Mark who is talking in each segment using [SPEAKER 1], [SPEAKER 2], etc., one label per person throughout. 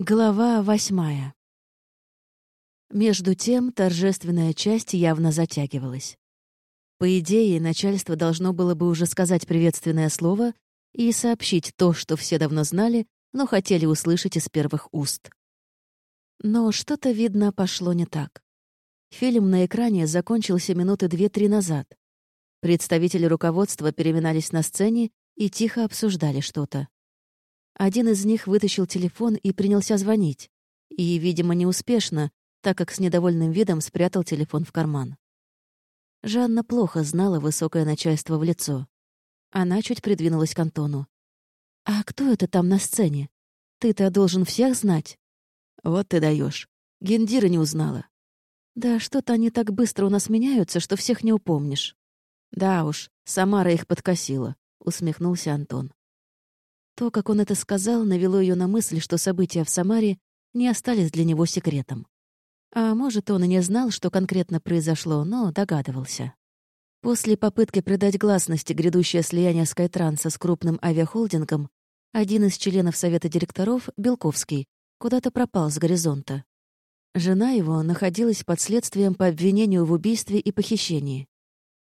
[SPEAKER 1] Глава восьмая. Между тем торжественная часть явно затягивалась. По идее, начальство должно было бы уже сказать приветственное слово и сообщить то, что все давно знали, но хотели услышать из первых уст. Но что-то, видно, пошло не так. Фильм на экране закончился минуты две-три назад. Представители руководства переминались на сцене и тихо обсуждали что-то. Один из них вытащил телефон и принялся звонить. И, видимо, неуспешно, так как с недовольным видом спрятал телефон в карман. Жанна плохо знала высокое начальство в лицо. Она чуть придвинулась к Антону. «А кто это там на сцене? Ты-то должен всех знать». «Вот ты даешь. Гендира не узнала». «Да что-то они так быстро у нас меняются, что всех не упомнишь». «Да уж, Самара их подкосила», — усмехнулся Антон. То, как он это сказал, навело ее на мысль, что события в Самаре не остались для него секретом. А может, он и не знал, что конкретно произошло, но догадывался. После попытки придать гласности грядущее слияние Скайтранса с крупным авиахолдингом, один из членов совета директоров, Белковский, куда-то пропал с горизонта. Жена его находилась под следствием по обвинению в убийстве и похищении.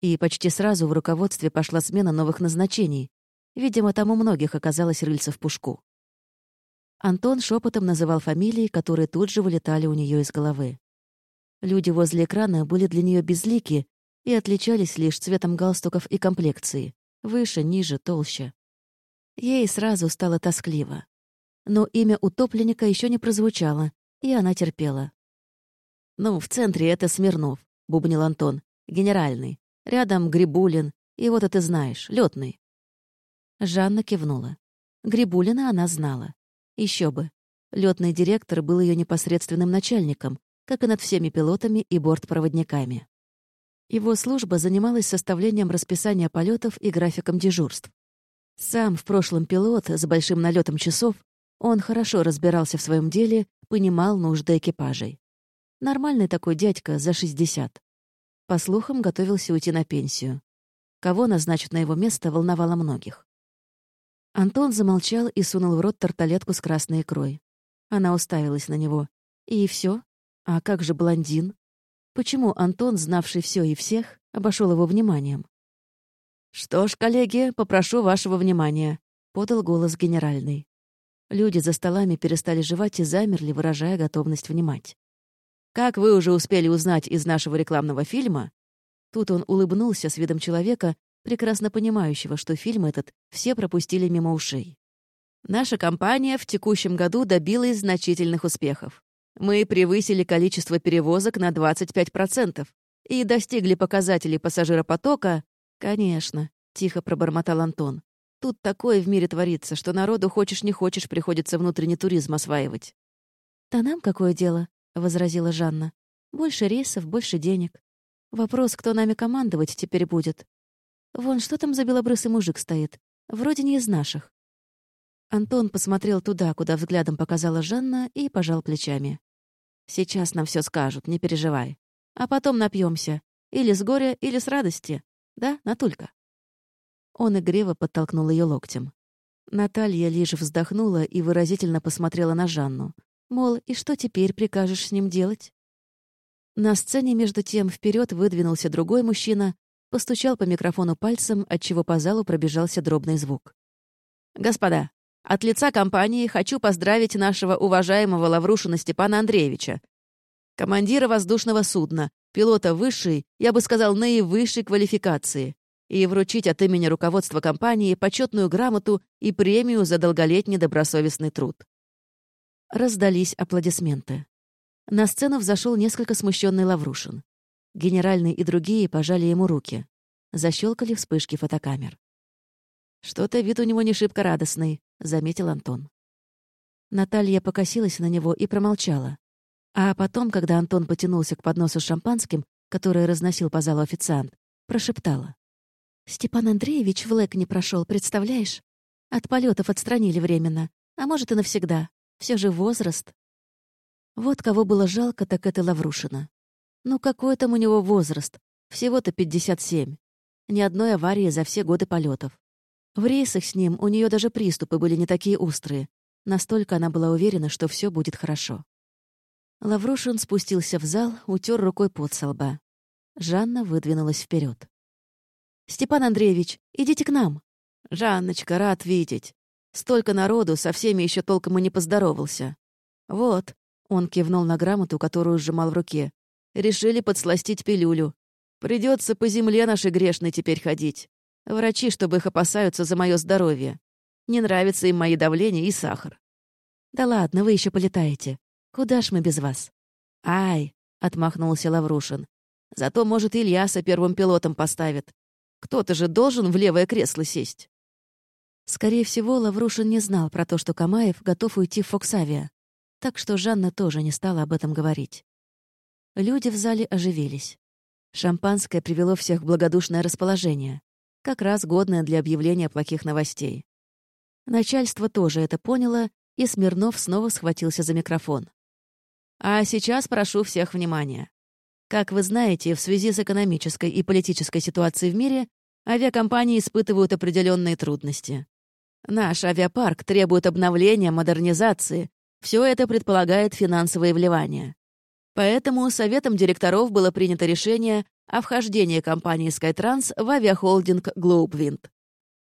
[SPEAKER 1] И почти сразу в руководстве пошла смена новых назначений, Видимо, там у многих оказалось рыльца в пушку. Антон шепотом называл фамилии, которые тут же вылетали у нее из головы. Люди возле экрана были для нее безлики и отличались лишь цветом галстуков и комплекции. Выше, ниже, толще. Ей сразу стало тоскливо. Но имя утопленника еще не прозвучало, и она терпела. «Ну, в центре это Смирнов», — бубнил Антон. «Генеральный. Рядом Грибулин. И вот это знаешь, летный. Жанна кивнула. Грибулина она знала. Еще бы. Летный директор был ее непосредственным начальником, как и над всеми пилотами и бортпроводниками. Его служба занималась составлением расписания полетов и графиком дежурств. Сам в прошлом пилот с большим налетом часов, он хорошо разбирался в своем деле, понимал нужды экипажей. Нормальный такой дядька за 60. По слухам, готовился уйти на пенсию. Кого назначат на его место, волновало многих. Антон замолчал и сунул в рот тарталетку с красной икрой. Она уставилась на него. И все? А как же блондин? Почему Антон, знавший все и всех, обошел его вниманием? «Что ж, коллеги, попрошу вашего внимания», — подал голос генеральный. Люди за столами перестали жевать и замерли, выражая готовность внимать. «Как вы уже успели узнать из нашего рекламного фильма...» Тут он улыбнулся с видом человека, прекрасно понимающего, что фильм этот все пропустили мимо ушей. Наша компания в текущем году добилась значительных успехов. Мы превысили количество перевозок на 25% и достигли показателей пассажиропотока. Конечно, тихо пробормотал Антон. Тут такое в мире творится, что народу хочешь не хочешь приходится внутренний туризм осваивать. «Да нам какое дело?» — возразила Жанна. «Больше рейсов, больше денег. Вопрос, кто нами командовать теперь будет. Вон, что там за белобрысый мужик стоит? Вроде не из наших. Антон посмотрел туда, куда взглядом показала Жанна, и пожал плечами. «Сейчас нам все скажут, не переживай. А потом напьемся. Или с горя, или с радости. Да, Натулька?» Он игриво подтолкнул ее локтем. Наталья лишь вздохнула и выразительно посмотрела на Жанну. Мол, и что теперь прикажешь с ним делать? На сцене, между тем, вперед выдвинулся другой мужчина, постучал по микрофону пальцем, отчего по залу пробежался дробный звук. «Господа, от лица компании хочу поздравить нашего уважаемого Лаврушина Степана Андреевича, командира воздушного судна, пилота высшей, я бы сказал, наивысшей квалификации, и вручить от имени руководства компании почетную грамоту и премию за долголетний добросовестный труд». Раздались аплодисменты. На сцену взошел несколько смущенный Лаврушин. Генеральный и другие пожали ему руки. Защелкали вспышки фотокамер. «Что-то вид у него не шибко радостный», — заметил Антон. Наталья покосилась на него и промолчала. А потом, когда Антон потянулся к подносу с шампанским, который разносил по залу официант, прошептала. «Степан Андреевич в ЛЭК не прошел, представляешь? От полетов отстранили временно, а может и навсегда. Все же возраст». Вот кого было жалко, так это Лаврушина. Ну какой там у него возраст? Всего-то 57. Ни одной аварии за все годы полетов. В рейсах с ним у нее даже приступы были не такие острые. Настолько она была уверена, что все будет хорошо. Лаврушин спустился в зал, утер рукой под со лба. Жанна выдвинулась вперед. «Степан Андреевич, идите к нам!» «Жанночка, рад видеть. Столько народу, со всеми еще толком и не поздоровался. Вот», — он кивнул на грамоту, которую сжимал в руке. «Решили подсластить пилюлю. Придется по земле нашей грешной теперь ходить. Врачи, чтобы их опасаются за мое здоровье. Не нравится им мои давление и сахар». «Да ладно, вы еще полетаете. Куда ж мы без вас?» «Ай!» — отмахнулся Лаврушин. «Зато, может, Ильяса первым пилотом поставит. Кто-то же должен в левое кресло сесть». Скорее всего, Лаврушин не знал про то, что Камаев готов уйти в Фоксавиа, так что Жанна тоже не стала об этом говорить. Люди в зале оживились. Шампанское привело всех в благодушное расположение, как раз годное для объявления плохих новостей. Начальство тоже это поняло, и Смирнов снова схватился за микрофон. А сейчас прошу всех внимания. Как вы знаете, в связи с экономической и политической ситуацией в мире авиакомпании испытывают определенные трудности. Наш авиапарк требует обновления, модернизации. Все это предполагает финансовые вливания. Поэтому Советом директоров было принято решение о вхождении компании SkyTrans в авиахолдинг GlobeWind.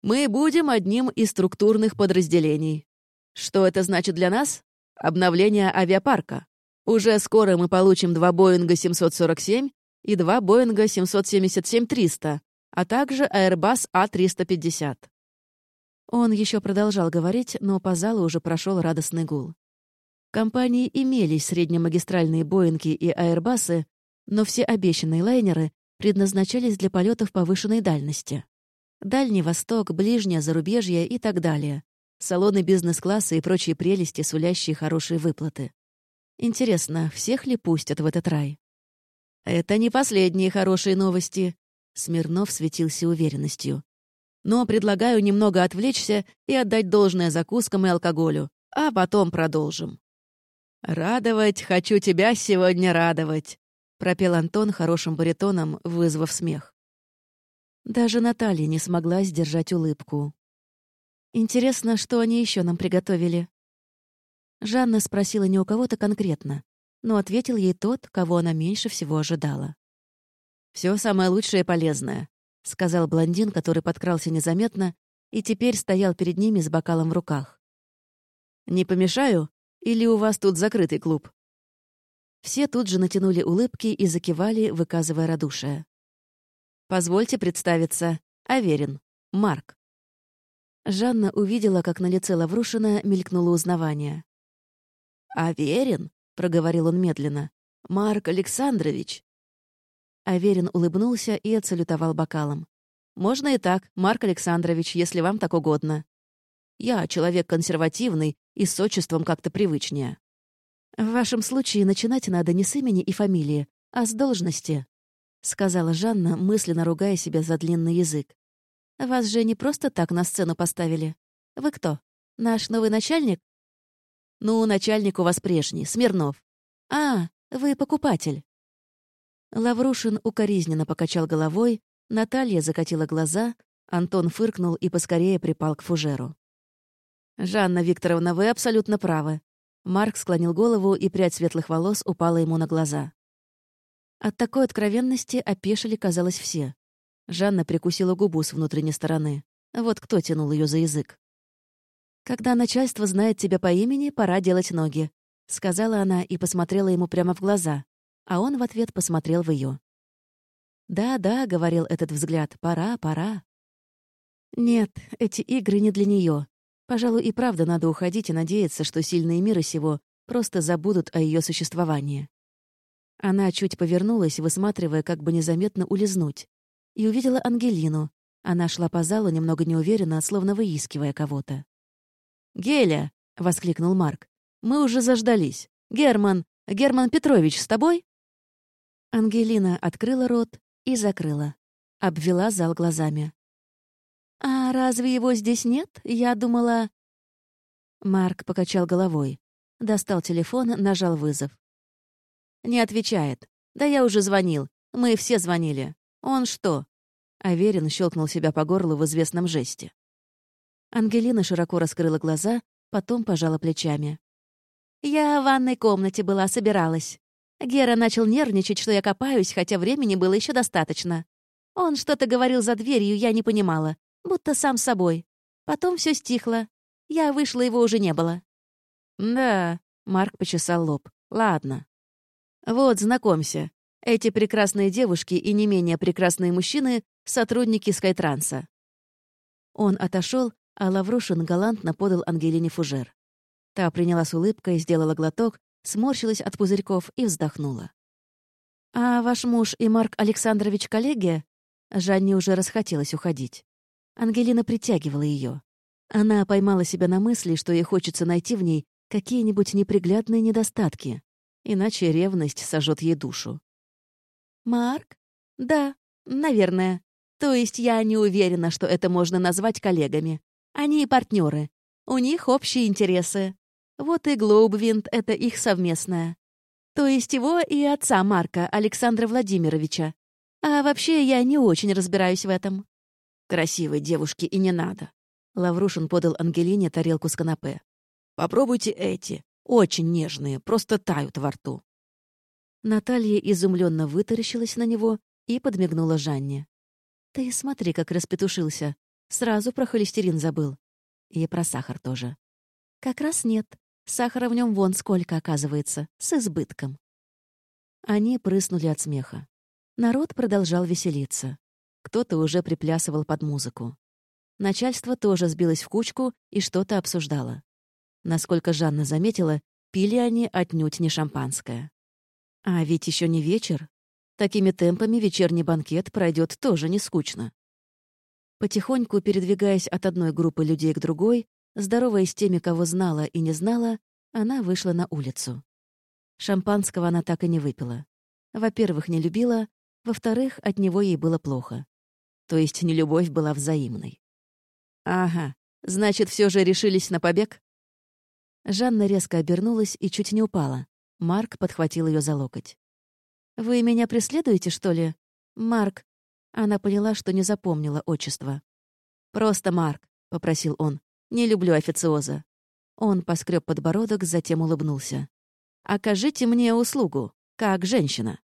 [SPEAKER 1] Мы будем одним из структурных подразделений. Что это значит для нас? Обновление авиапарка. Уже скоро мы получим два Боинга 747 и два Боинга 777-300, а также Airbus A350. Он еще продолжал говорить, но по залу уже прошел радостный гул. Компании имелись среднемагистральные Боинги и Airbus'ы, но все обещанные лайнеры предназначались для полетов повышенной дальности. Дальний Восток, Ближнее Зарубежье и так далее. Салоны бизнес-класса и прочие прелести, сулящие хорошие выплаты. Интересно, всех ли пустят в этот рай? Это не последние хорошие новости. Смирнов светился уверенностью. Но предлагаю немного отвлечься и отдать должное закускам и алкоголю, а потом продолжим. «Радовать хочу тебя сегодня радовать», — пропел Антон хорошим баритоном, вызвав смех. Даже Наталья не смогла сдержать улыбку. «Интересно, что они еще нам приготовили?» Жанна спросила не у кого-то конкретно, но ответил ей тот, кого она меньше всего ожидала. Все самое лучшее и полезное», — сказал блондин, который подкрался незаметно и теперь стоял перед ними с бокалом в руках. «Не помешаю? Или у вас тут закрытый клуб?» Все тут же натянули улыбки и закивали, выказывая радушие. «Позвольте представиться. Аверин. Марк». Жанна увидела, как на лице Лаврушина мелькнуло узнавание. «Аверин?» — проговорил он медленно. «Марк Александрович». Аверин улыбнулся и отсалютовал бокалом. «Можно и так, Марк Александрович, если вам так угодно. Я человек консервативный и с отчеством как-то привычнее». «В вашем случае начинать надо не с имени и фамилии, а с должности», — сказала Жанна, мысленно ругая себя за длинный язык. «Вас же не просто так на сцену поставили. Вы кто? Наш новый начальник?» «Ну, начальник у вас прежний, Смирнов». «А, вы покупатель». Лаврушин укоризненно покачал головой, Наталья закатила глаза, Антон фыркнул и поскорее припал к фужеру. «Жанна Викторовна, вы абсолютно правы». Марк склонил голову, и прядь светлых волос упала ему на глаза. От такой откровенности опешили, казалось, все. Жанна прикусила губу с внутренней стороны. Вот кто тянул ее за язык. «Когда начальство знает тебя по имени, пора делать ноги», — сказала она и посмотрела ему прямо в глаза, а он в ответ посмотрел в ее. «Да, да», — говорил этот взгляд, — «пора, пора». Нет, эти игры не для нее. Пожалуй, и правда надо уходить и надеяться, что сильные миры сего просто забудут о ее существовании. Она чуть повернулась, высматривая, как бы незаметно улизнуть, и увидела Ангелину. Она шла по залу немного неуверенно, словно выискивая кого-то. «Геля!» — воскликнул Марк. «Мы уже заждались. Герман! Герман Петрович с тобой?» Ангелина открыла рот и закрыла. Обвела зал глазами. «А разве его здесь нет? Я думала...» Марк покачал головой. Достал телефон, нажал вызов. «Не отвечает. Да я уже звонил. Мы все звонили. Он что?» Аверин щелкнул себя по горлу в известном жесте. Ангелина широко раскрыла глаза, потом пожала плечами. «Я в ванной комнате была, собиралась. Гера начал нервничать, что я копаюсь, хотя времени было еще достаточно. Он что-то говорил за дверью, я не понимала, будто сам собой. Потом все стихло. Я вышла, его уже не было. «Да», — Марк почесал лоб. «Ладно. Вот, знакомься. Эти прекрасные девушки и не менее прекрасные мужчины — сотрудники Скайтранса». Он отошел, а Лаврушин галантно подал Ангелине фужер. Та приняла с улыбкой, сделала глоток, сморщилась от пузырьков и вздохнула. «А ваш муж и Марк Александрович коллеги?» Жанне уже расхотелось уходить. Ангелина притягивала ее. Она поймала себя на мысли, что ей хочется найти в ней какие-нибудь неприглядные недостатки, иначе ревность сожжет ей душу. «Марк? Да, наверное. То есть я не уверена, что это можно назвать коллегами. Они и партнеры. У них общие интересы. Вот и Глоубвинд — это их совместное. То есть его и отца Марка, Александра Владимировича. А вообще я не очень разбираюсь в этом. Красивой девушке и не надо. Лаврушин подал Ангелине тарелку с канапе. «Попробуйте эти. Очень нежные, просто тают во рту». Наталья изумленно вытаращилась на него и подмигнула Жанне. «Ты смотри, как распетушился. Сразу про холестерин забыл. И про сахар тоже. Как раз нет. Сахара в нем вон сколько, оказывается, с избытком». Они прыснули от смеха. Народ продолжал веселиться. Кто-то уже приплясывал под музыку. Начальство тоже сбилось в кучку и что-то обсуждало. Насколько Жанна заметила, пили они отнюдь не шампанское. А ведь еще не вечер. Такими темпами вечерний банкет пройдет тоже не скучно. Потихоньку передвигаясь от одной группы людей к другой, здороваясь с теми, кого знала и не знала, она вышла на улицу. Шампанского она так и не выпила. Во-первых, не любила, во-вторых, от него ей было плохо. То есть нелюбовь была взаимной. «Ага, значит, все же решились на побег?» Жанна резко обернулась и чуть не упала. Марк подхватил ее за локоть. «Вы меня преследуете, что ли?» «Марк». Она поняла, что не запомнила отчество. «Просто Марк», — попросил он. «Не люблю официоза». Он поскреб подбородок, затем улыбнулся. «Окажите мне услугу, как женщина».